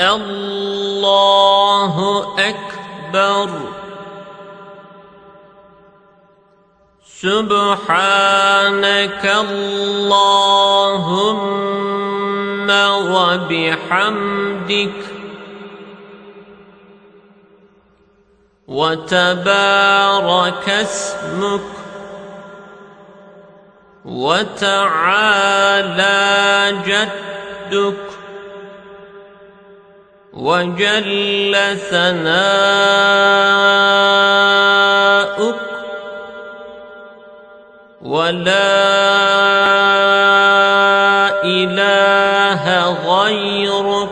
الله أكبر. سبحانك اللهم وبحمدك. وتبارك اسمك. وتعالى جدك. وجل ثناؤك ولا إله غيرك